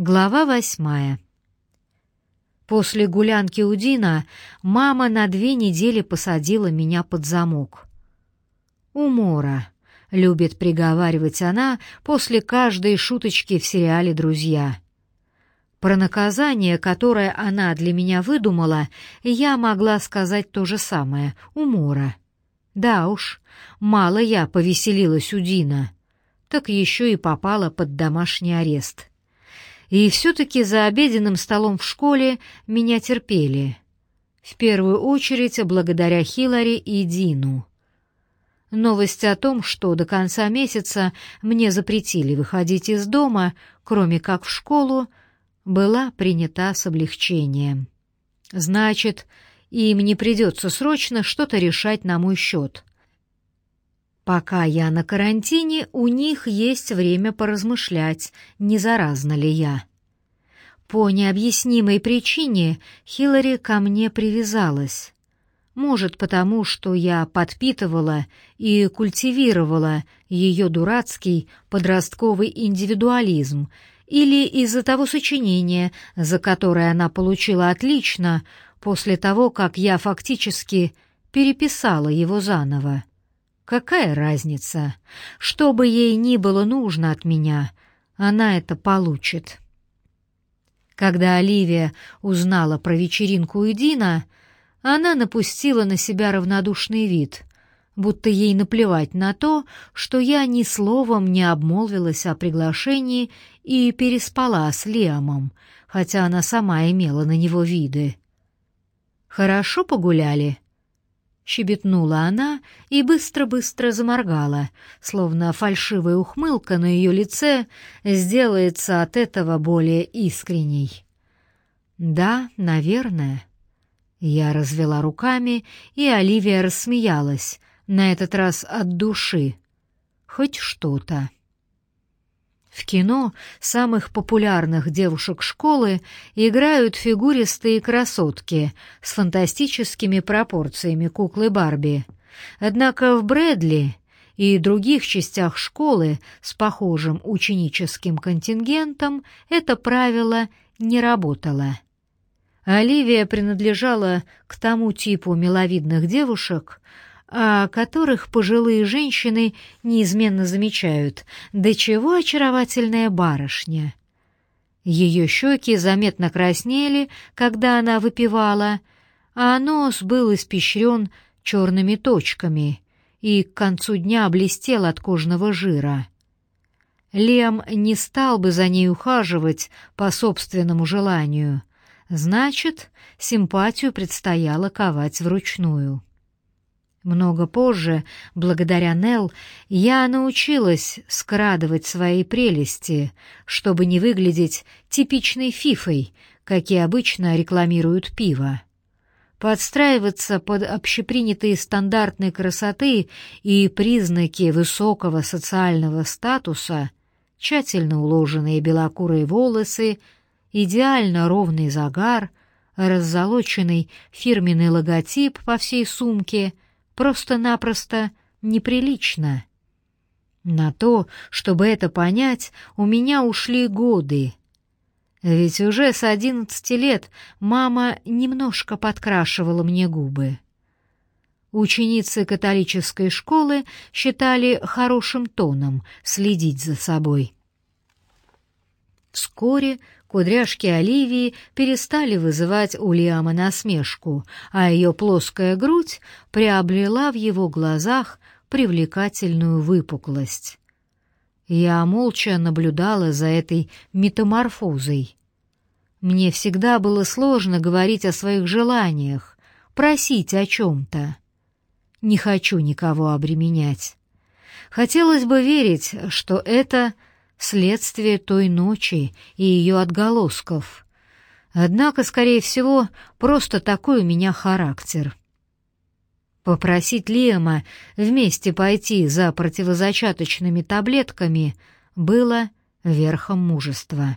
Глава восьмая. После гулянки у Дина мама на две недели посадила меня под замок. «Умора», — любит приговаривать она после каждой шуточки в сериале «Друзья». Про наказание, которое она для меня выдумала, я могла сказать то же самое — умора. Да уж, мало я повеселилась у Дина, так еще и попала под домашний арест. И все-таки за обеденным столом в школе меня терпели. В первую очередь благодаря Хиллари и Дину. Новость о том, что до конца месяца мне запретили выходить из дома, кроме как в школу, была принята с облегчением. Значит, им не придется срочно что-то решать на мой счет. Пока я на карантине, у них есть время поразмышлять, не заразна ли я. По необъяснимой причине Хиллари ко мне привязалась. Может, потому что я подпитывала и культивировала ее дурацкий подростковый индивидуализм, или из-за того сочинения, за которое она получила отлично, после того, как я фактически переписала его заново. Какая разница? Что бы ей ни было нужно от меня, она это получит. Когда Оливия узнала про вечеринку у Дина, она напустила на себя равнодушный вид, будто ей наплевать на то, что я ни словом не обмолвилась о приглашении и переспала с Лиамом, хотя она сама имела на него виды. «Хорошо погуляли?» Щебетнула она и быстро-быстро заморгала, словно фальшивая ухмылка на ее лице сделается от этого более искренней. «Да, наверное». Я развела руками, и Оливия рассмеялась, на этот раз от души. Хоть что-то. В кино самых популярных девушек школы играют фигуристые красотки с фантастическими пропорциями куклы Барби. Однако в Брэдли и других частях школы с похожим ученическим контингентом это правило не работало. Оливия принадлежала к тому типу миловидных девушек, о которых пожилые женщины неизменно замечают, до чего очаровательная барышня. Ее щеки заметно краснели, когда она выпивала, а нос был испещрен черными точками и к концу дня блестел от кожного жира. Лем не стал бы за ней ухаживать по собственному желанию. Значит, симпатию предстояло ковать вручную. Много позже, благодаря Нел, я научилась скрадывать свои прелести, чтобы не выглядеть типичной фифой, какие обычно рекламируют пиво. Подстраиваться под общепринятые стандартные красоты и признаки высокого социального статуса, тщательно уложенные белокурые волосы, идеально ровный загар, раззолоченный фирменный логотип по всей сумке — просто-напросто неприлично. На то, чтобы это понять, у меня ушли годы. Ведь уже с одиннадцати лет мама немножко подкрашивала мне губы. Ученицы католической школы считали хорошим тоном следить за собой. Вскоре Кудряшки Оливии перестали вызывать у Лиама насмешку, а ее плоская грудь приобрела в его глазах привлекательную выпуклость. Я молча наблюдала за этой метаморфозой. Мне всегда было сложно говорить о своих желаниях, просить о чем-то. Не хочу никого обременять. Хотелось бы верить, что это — следствие той ночи и ее отголосков. Однако, скорее всего, просто такой у меня характер. Попросить Лиама вместе пойти за противозачаточными таблетками было верхом мужества.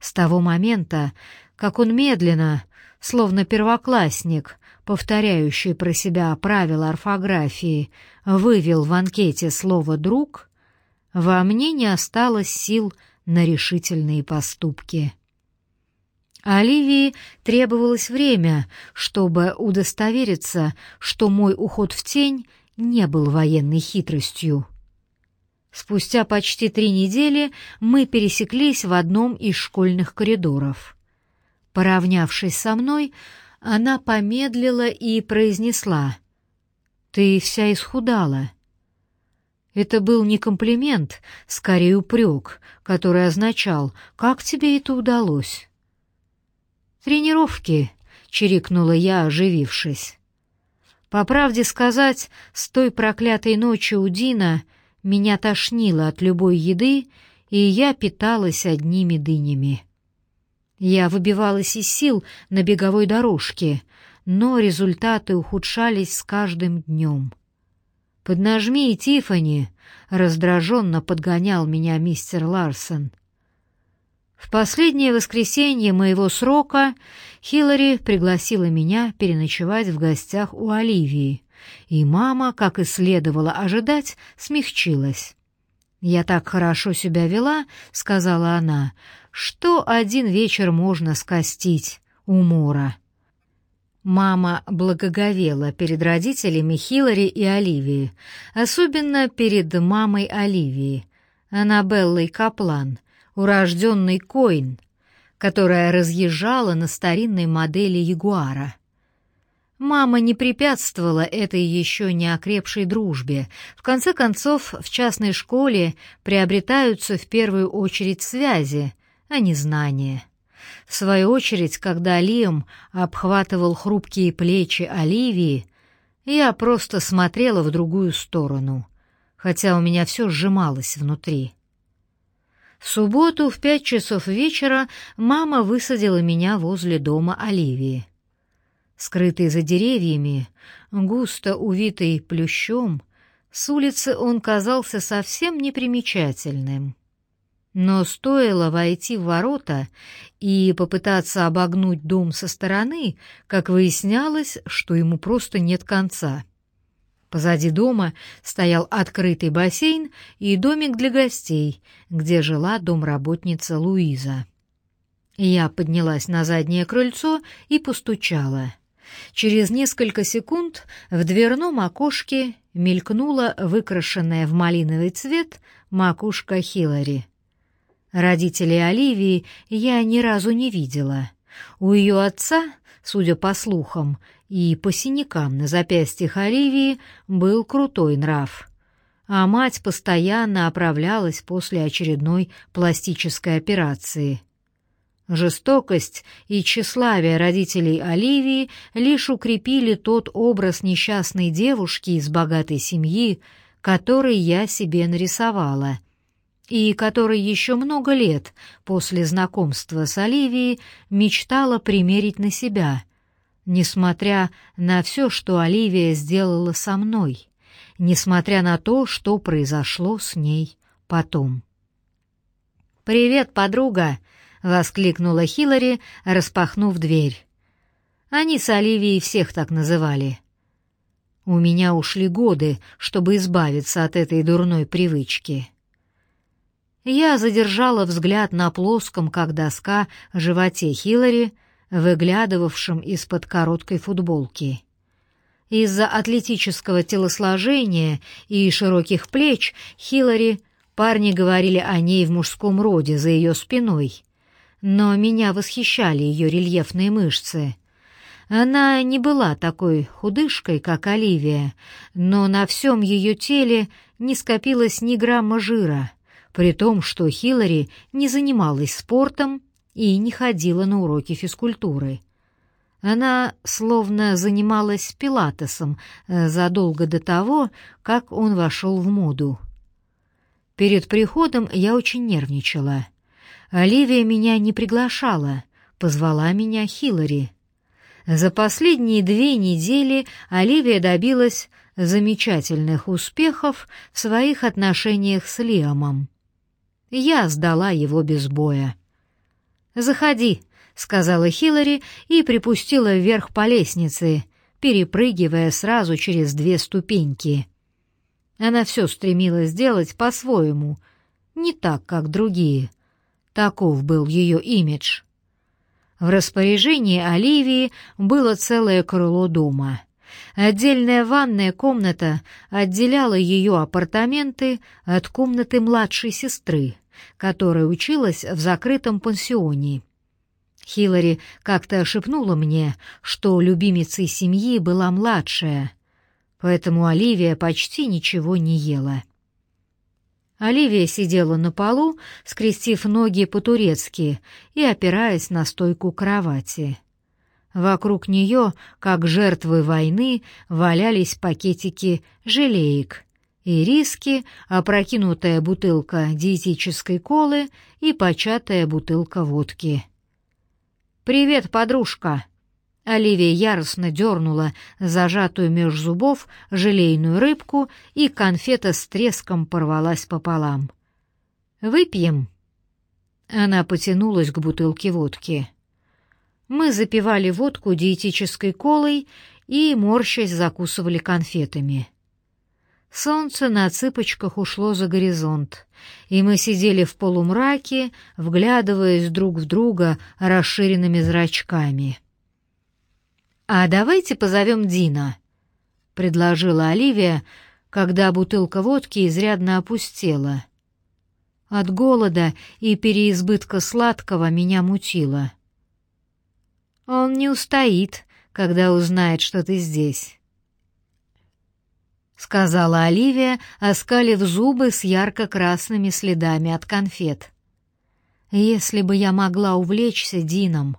С того момента, как он медленно, словно первоклассник, повторяющий про себя правила орфографии, вывел в анкете слово «друг», во мне не осталось сил на решительные поступки. Оливии требовалось время, чтобы удостовериться, что мой уход в тень не был военной хитростью. Спустя почти три недели мы пересеклись в одном из школьных коридоров. Поравнявшись со мной, она помедлила и произнесла «Ты вся исхудала». Это был не комплимент, скорее упрек, который означал «Как тебе это удалось?» «Тренировки», — чирикнула я, оживившись. По правде сказать, с той проклятой ночи у Дина меня тошнило от любой еды, и я питалась одними дынями. Я выбивалась из сил на беговой дорожке, но результаты ухудшались с каждым днем. «Поднажми, Тифани, раздраженно подгонял меня мистер Ларсон. В последнее воскресенье моего срока Хиллари пригласила меня переночевать в гостях у Оливии, и мама, как и следовало ожидать, смягчилась. «Я так хорошо себя вела», — сказала она, — «что один вечер можно скостить у Мора». Мама благоговела перед родителями Хиллари и Оливии, особенно перед мамой Оливии, Аннабеллой Каплан — урожденный Коин, которая разъезжала на старинной модели Ягуара. Мама не препятствовала этой еще не окрепшей дружбе. В конце концов, в частной школе приобретаются в первую очередь связи, а не знания. В свою очередь, когда Лиам обхватывал хрупкие плечи Оливии, я просто смотрела в другую сторону, хотя у меня все сжималось внутри. В субботу в пять часов вечера мама высадила меня возле дома Оливии. Скрытый за деревьями, густо увитый плющом, с улицы он казался совсем непримечательным. Но стоило войти в ворота и попытаться обогнуть дом со стороны, как выяснялось, что ему просто нет конца — Позади дома стоял открытый бассейн и домик для гостей, где жила домработница Луиза. Я поднялась на заднее крыльцо и постучала. Через несколько секунд в дверном окошке мелькнула выкрашенная в малиновый цвет макушка Хиллари. Родителей Оливии я ни разу не видела. У ее отца, судя по слухам, и по синякам на запястьях Оливии был крутой нрав. А мать постоянно оправлялась после очередной пластической операции. Жестокость и тщеславие родителей Оливии лишь укрепили тот образ несчастной девушки из богатой семьи, который я себе нарисовала — и который еще много лет после знакомства с Оливией мечтала примерить на себя, несмотря на все, что Оливия сделала со мной, несмотря на то, что произошло с ней потом. «Привет, подруга!» — воскликнула Хиллари, распахнув дверь. Они с Оливией всех так называли. У меня ушли годы, чтобы избавиться от этой дурной привычки. Я задержала взгляд на плоском, как доска, животе Хиллари, выглядывавшем из-под короткой футболки. Из-за атлетического телосложения и широких плеч Хиллари парни говорили о ней в мужском роде за ее спиной, но меня восхищали ее рельефные мышцы. Она не была такой худышкой, как Оливия, но на всем ее теле не скопилось ни грамма жира, при том, что Хиллари не занималась спортом и не ходила на уроки физкультуры. Она словно занималась пилатесом э, задолго до того, как он вошел в моду. Перед приходом я очень нервничала. Оливия меня не приглашала, позвала меня Хиллари. За последние две недели Оливия добилась замечательных успехов в своих отношениях с Лиамом. Я сдала его без боя. «Заходи», — сказала Хиллари и припустила вверх по лестнице, перепрыгивая сразу через две ступеньки. Она все стремилась сделать по-своему, не так, как другие, Таков был ее имидж. В распоряжении Оливии было целое крыло дома. Отдельная ванная комната отделяла ее апартаменты от комнаты младшей сестры, которая училась в закрытом пансионе. Хиллари как-то шепнула мне, что любимицей семьи была младшая, поэтому Оливия почти ничего не ела. Оливия сидела на полу, скрестив ноги по-турецки и опираясь на стойку кровати. Вокруг нее, как жертвы войны, валялись пакетики желеек, ириски, опрокинутая бутылка диетической колы и початая бутылка водки. «Привет, подружка!» Оливия яростно дернула зажатую меж зубов желейную рыбку, и конфета с треском порвалась пополам. «Выпьем?» Она потянулась к бутылке водки. Мы запивали водку диетической колой и, морщась, закусывали конфетами. Солнце на цыпочках ушло за горизонт, и мы сидели в полумраке, вглядываясь друг в друга расширенными зрачками. «А давайте позовем Дина», — предложила Оливия, когда бутылка водки изрядно опустела. От голода и переизбытка сладкого меня мутило. «Он не устоит, когда узнает, что ты здесь» сказала Оливия, оскалив зубы с ярко-красными следами от конфет. Если бы я могла увлечься Дином,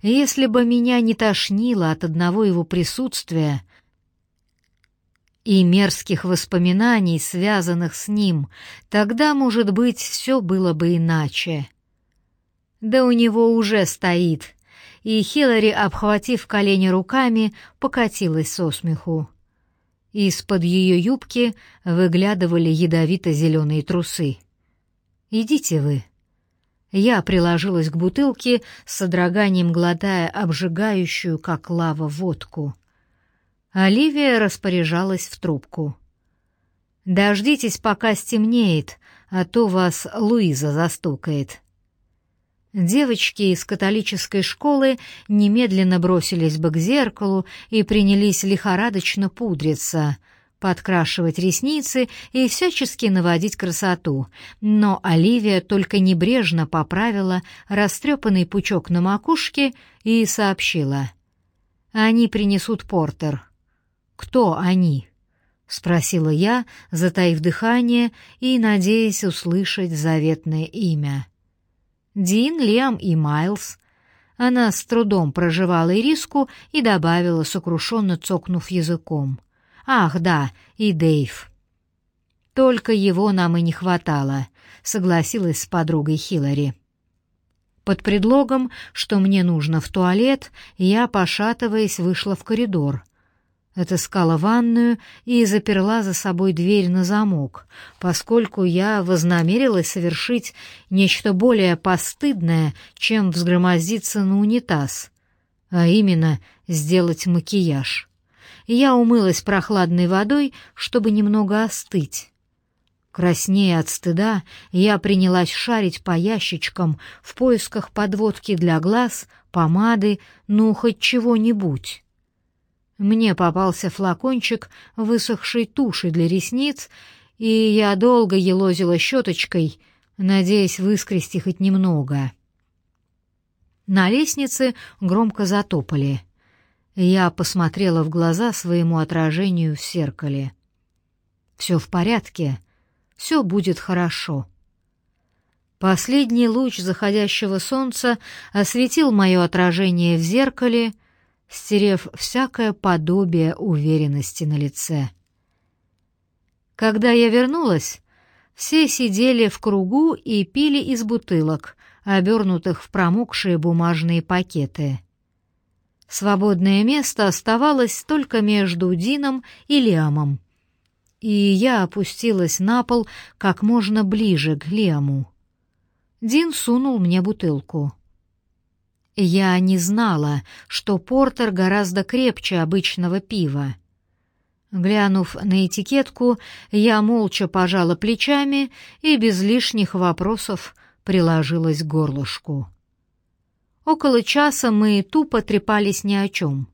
если бы меня не тошнило от одного его присутствия и мерзких воспоминаний, связанных с ним, тогда, может быть, все было бы иначе. Да у него уже стоит, и Хиллари, обхватив колени руками, покатилась со смеху. Из-под ее юбки выглядывали ядовито-зеленые трусы. «Идите вы». Я приложилась к бутылке, с содроганием глотая обжигающую, как лава, водку. Оливия распоряжалась в трубку. «Дождитесь, пока стемнеет, а то вас Луиза застукает». Девочки из католической школы немедленно бросились бы к зеркалу и принялись лихорадочно пудриться, подкрашивать ресницы и всячески наводить красоту, но Оливия только небрежно поправила растрепанный пучок на макушке и сообщила. «Они принесут портер». «Кто они?» — спросила я, затаив дыхание и надеясь услышать заветное имя. Дин, Лиам и Майлз. Она с трудом проживала ириску и добавила, сокрушенно цокнув языком. «Ах, да, и Дэйв». «Только его нам и не хватало», — согласилась с подругой Хиллари. Под предлогом, что мне нужно в туалет, я, пошатываясь, вышла в коридор отыскала ванную и заперла за собой дверь на замок, поскольку я вознамерилась совершить нечто более постыдное, чем взгромоздиться на унитаз, а именно сделать макияж. Я умылась прохладной водой, чтобы немного остыть. Краснея от стыда, я принялась шарить по ящичкам в поисках подводки для глаз, помады, ну, хоть чего-нибудь. Мне попался флакончик высохшей туши для ресниц, и я долго елозила щеточкой, надеясь выскрести хоть немного. На лестнице громко затопали. Я посмотрела в глаза своему отражению в зеркале. «Все в порядке, все будет хорошо». Последний луч заходящего солнца осветил мое отражение в зеркале — стерев всякое подобие уверенности на лице. Когда я вернулась, все сидели в кругу и пили из бутылок, обернутых в промокшие бумажные пакеты. Свободное место оставалось только между Дином и Лиамом, и я опустилась на пол как можно ближе к Лиаму. Дин сунул мне бутылку. Я не знала, что портер гораздо крепче обычного пива. Глянув на этикетку, я молча пожала плечами и без лишних вопросов приложилась к горлышку. Около часа мы тупо трепались ни о чем.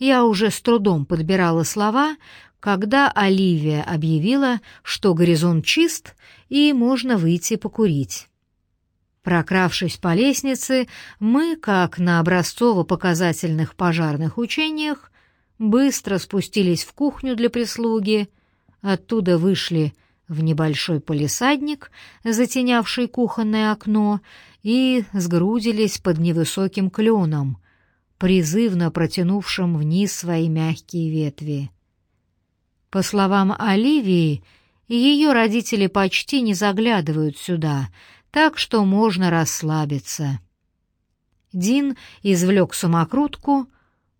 Я уже с трудом подбирала слова, когда Оливия объявила, что горизонт чист и можно выйти покурить. Прокравшись по лестнице, мы, как на образцово-показательных пожарных учениях, быстро спустились в кухню для прислуги, оттуда вышли в небольшой полисадник, затенявший кухонное окно, и сгрудились под невысоким кленом, призывно протянувшим вниз свои мягкие ветви. По словам Оливии, ее родители почти не заглядывают сюда, так что можно расслабиться. Дин извлек самокрутку,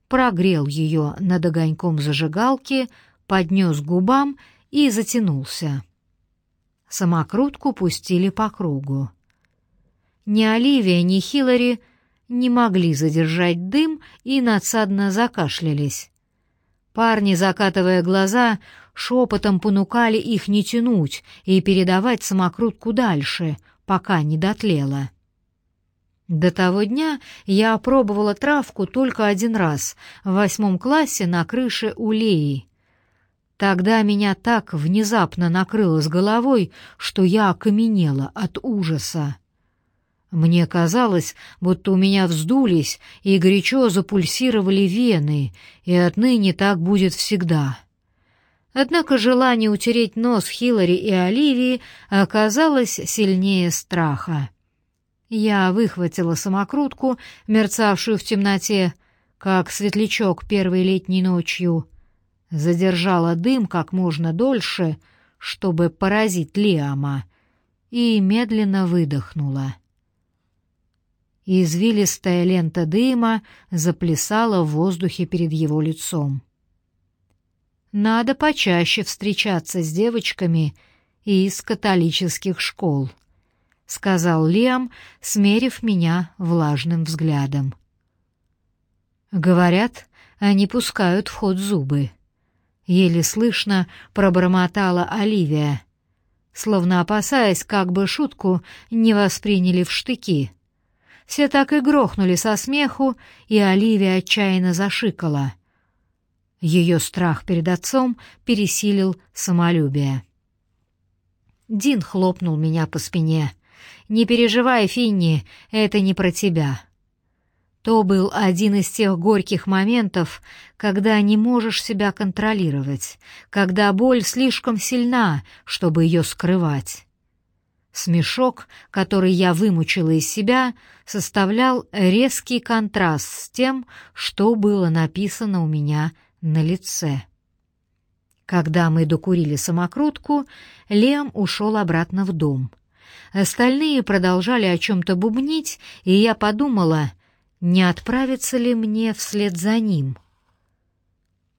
прогрел ее над огоньком зажигалки, поднес губам и затянулся. Самокрутку пустили по кругу. Ни Оливия, ни Хиллари не могли задержать дым и надсадно закашлялись. Парни, закатывая глаза, шепотом понукали их не тянуть и передавать самокрутку дальше, пока не дотлела. До того дня я опробовала травку только один раз, в восьмом классе на крыше у. Тогда меня так внезапно накрыло с головой, что я окаменела от ужаса. Мне казалось, будто у меня вздулись и горячо запульсировали вены, и отныне так будет всегда. Однако желание утереть нос Хиллари и Оливии оказалось сильнее страха. Я выхватила самокрутку, мерцавшую в темноте, как светлячок первой летней ночью, задержала дым как можно дольше, чтобы поразить Лиама, и медленно выдохнула. Извилистая лента дыма заплясала в воздухе перед его лицом. Надо почаще встречаться с девочками из католических школ, сказал Лиам, смерив меня влажным взглядом. Говорят, они пускают в ход зубы. Еле слышно пробормотала Оливия, словно опасаясь, как бы шутку не восприняли в штыки. Все так и грохнули со смеху, и Оливия отчаянно зашикала. Ее страх перед отцом пересилил самолюбие. Дин хлопнул меня по спине. «Не переживай, Финни, это не про тебя». То был один из тех горьких моментов, когда не можешь себя контролировать, когда боль слишком сильна, чтобы ее скрывать. Смешок, который я вымучила из себя, составлял резкий контраст с тем, что было написано у меня на лице. Когда мы докурили самокрутку, Лем ушел обратно в дом. Остальные продолжали о чем-то бубнить, и я подумала, не отправиться ли мне вслед за ним.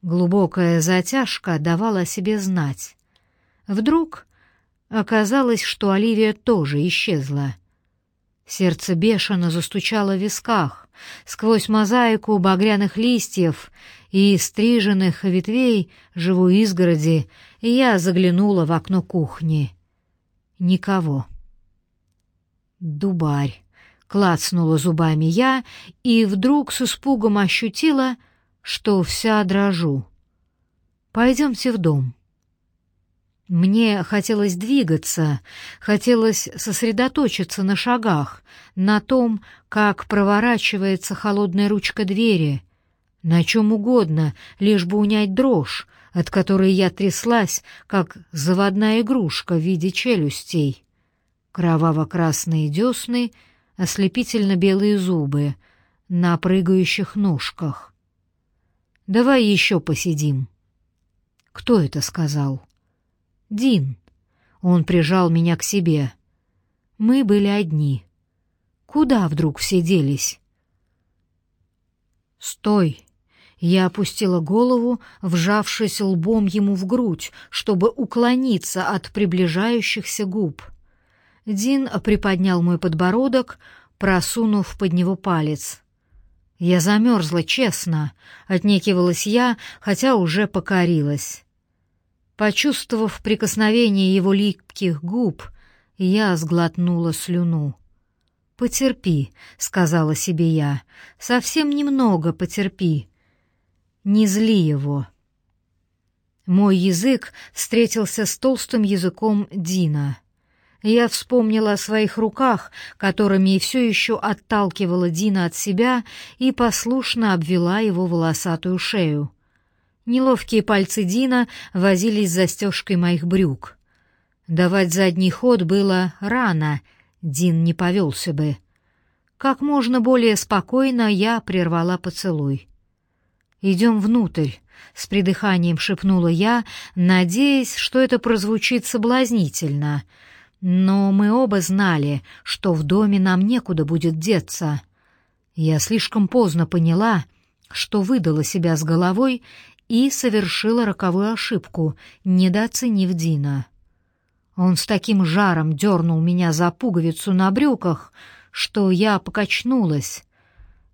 Глубокая затяжка давала о себе знать. Вдруг Оказалось, что Оливия тоже исчезла. Сердце бешено застучало в висках. Сквозь мозаику багряных листьев и стриженных ветвей живой изгороди я заглянула в окно кухни. Никого. Дубарь. Клацнула зубами я и вдруг с испугом ощутила, что вся дрожу. «Пойдемте в дом». Мне хотелось двигаться, хотелось сосредоточиться на шагах, на том, как проворачивается холодная ручка двери, на чем угодно, лишь бы унять дрожь, от которой я тряслась, как заводная игрушка в виде челюстей. Кроваво-красные десны, ослепительно-белые зубы на прыгающих ножках. «Давай еще посидим». «Кто это сказал?» Дин. Он прижал меня к себе. Мы были одни. Куда вдруг все делись? «Стой!» Я опустила голову, вжавшись лбом ему в грудь, чтобы уклониться от приближающихся губ. Дин приподнял мой подбородок, просунув под него палец. Я замерзла, честно, отнекивалась я, хотя уже покорилась. Почувствовав прикосновение его липких губ, я сглотнула слюну. «Потерпи», — сказала себе я, — «совсем немного потерпи. Не зли его». Мой язык встретился с толстым языком Дина. Я вспомнила о своих руках, которыми все еще отталкивала Дина от себя и послушно обвела его волосатую шею. Неловкие пальцы Дина возились с застежкой моих брюк. Давать задний ход было рано, Дин не повелся бы. Как можно более спокойно я прервала поцелуй. «Идем внутрь», — с придыханием шепнула я, надеясь, что это прозвучит соблазнительно. Но мы оба знали, что в доме нам некуда будет деться. Я слишком поздно поняла, что выдала себя с головой и совершила роковую ошибку, недооценив Дина. Он с таким жаром дернул меня за пуговицу на брюках, что я покачнулась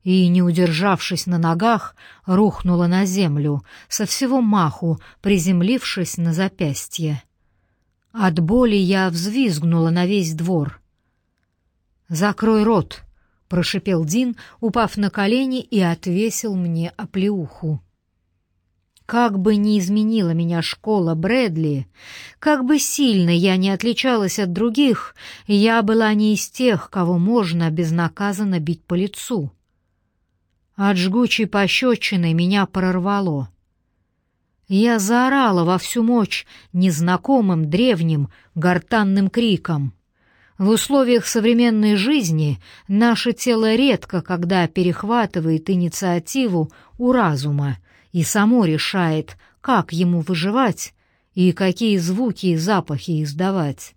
и, не удержавшись на ногах, рухнула на землю, со всего маху приземлившись на запястье. От боли я взвизгнула на весь двор. «Закрой рот!» — прошипел Дин, упав на колени и отвесил мне оплеуху. Как бы ни изменила меня школа Брэдли, как бы сильно я не отличалась от других, я была не из тех, кого можно безнаказанно бить по лицу. От жгучей пощечины меня прорвало. Я заорала во всю мощь незнакомым древним гортанным криком. В условиях современной жизни наше тело редко когда перехватывает инициативу у разума — и само решает, как ему выживать и какие звуки и запахи издавать.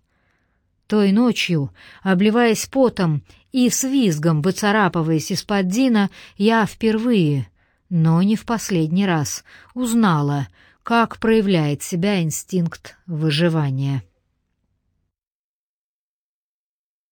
Той ночью, обливаясь потом и с визгом выцарапываясь из-под Дина, я впервые, но не в последний раз, узнала, как проявляет себя инстинкт выживания.